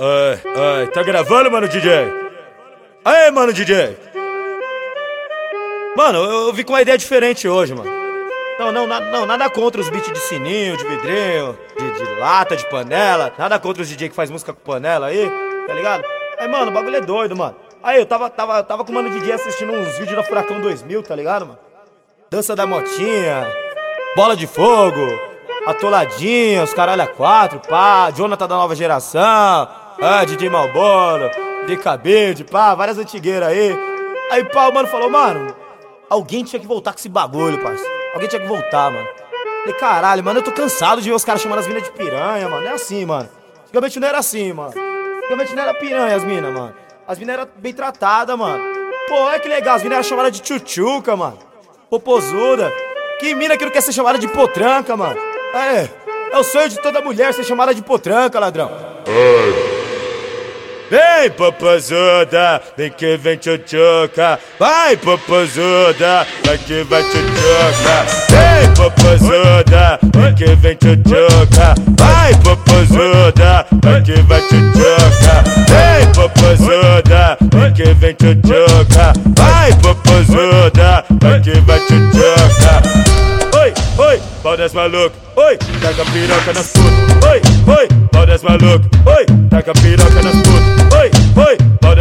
Ai, ai, tá gravando, mano, DJ? Aê, mano, DJ! Mano, eu, eu vi com uma ideia diferente hoje, mano. Não, não, nada, não, nada contra os beats de sininho, de vidrinho, de, de, lata, de panela. Nada contra os DJ que faz música com panela aí, tá ligado? Aí, mano, o bagulho é doido, mano. Aí, eu tava, tava, tava com o mano DJ assistindo uns vídeos da Furacão 2000, tá ligado, mano? Dança da motinha, bola de fogo, atoladinha, os caralho a quatro, pá, Jonathan da nova geração. Ah, DJ Malboro, de cabide, pá, várias antigueiras aí. Aí, pá, o mano falou, mano, alguém tinha que voltar com esse bagulho, parceiro. Alguém tinha que voltar, mano. Falei, caralho, mano, eu tô cansado de ver os caras chamando as minas de piranha, mano. Não é assim, mano. Antigamente não era assim, mano. Antigamente não era piranha as minas, mano. As minas eram bem tratadas, mano. Pô, olha que legal, as minas eram chamadas de tchutchuca, mano. Popozuda. Que mina que não quer ser chamada de potranca, mano. É, é o sonho de toda mulher ser chamada de potranca, ladrão. Ai. Vem, popozuda, vem que vem tchutchuca. Vai, popozuda, vai que vai tchutchuca. Vem, popozuda, vem que vem tchutchuca. Vai, popozuda, vai que vai tchutchuca. Vem, popozuda, vem que vem tchutchuca. Vai, popozuda, vai que vai tchutchuca. Oi, oi, pau das maluco. Oi, taca piroca nas putas. Oi, oi, pau das maluco. Oi, taca piroca nas putas.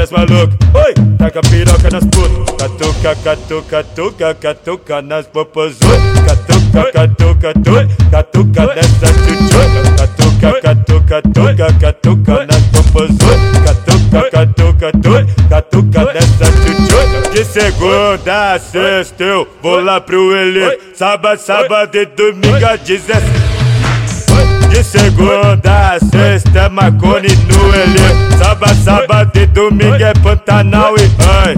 Das maluco. Oi, taca piroca nas putas. Catuca, catuca, catuca, catuca nas popozudas. Catuca, catuca, catuca, catuca nessa chuchuca. Catuca, catuca, catuca, catuca nas popozudas. Catuca, catuca, catuca, catuca nessa chuchuca. De segunda a sexta eu vou lá pro Elite. Sábado, sábado e domingo a 17. De segunda a sexta, Marconi no Elê. Sábado, sábado e domingo é Pantanal e ai.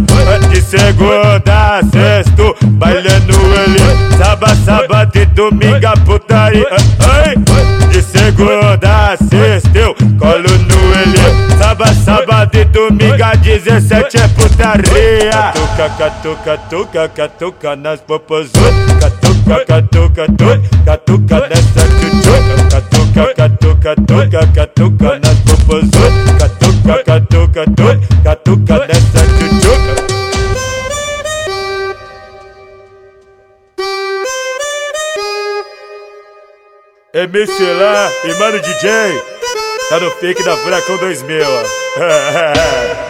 De segunda a sexta, baile no Elê. Sábado, sábado e domingo a putaria. De segunda a sexta, eu colo no Elê. Sábado, sábado e domingo a 17 é putaria. Catuca, catuca, catuca, catuca nas popozudas. Catuca, catuca, catuca, catuca nessa chuchuca. Catuca, catuca, catuca, catuca nas popozudas. Catuca, catuca, catuca, catuca nessa chuchuca. MC lá e mano DJ, tá no fake da Furacão 2000, ó.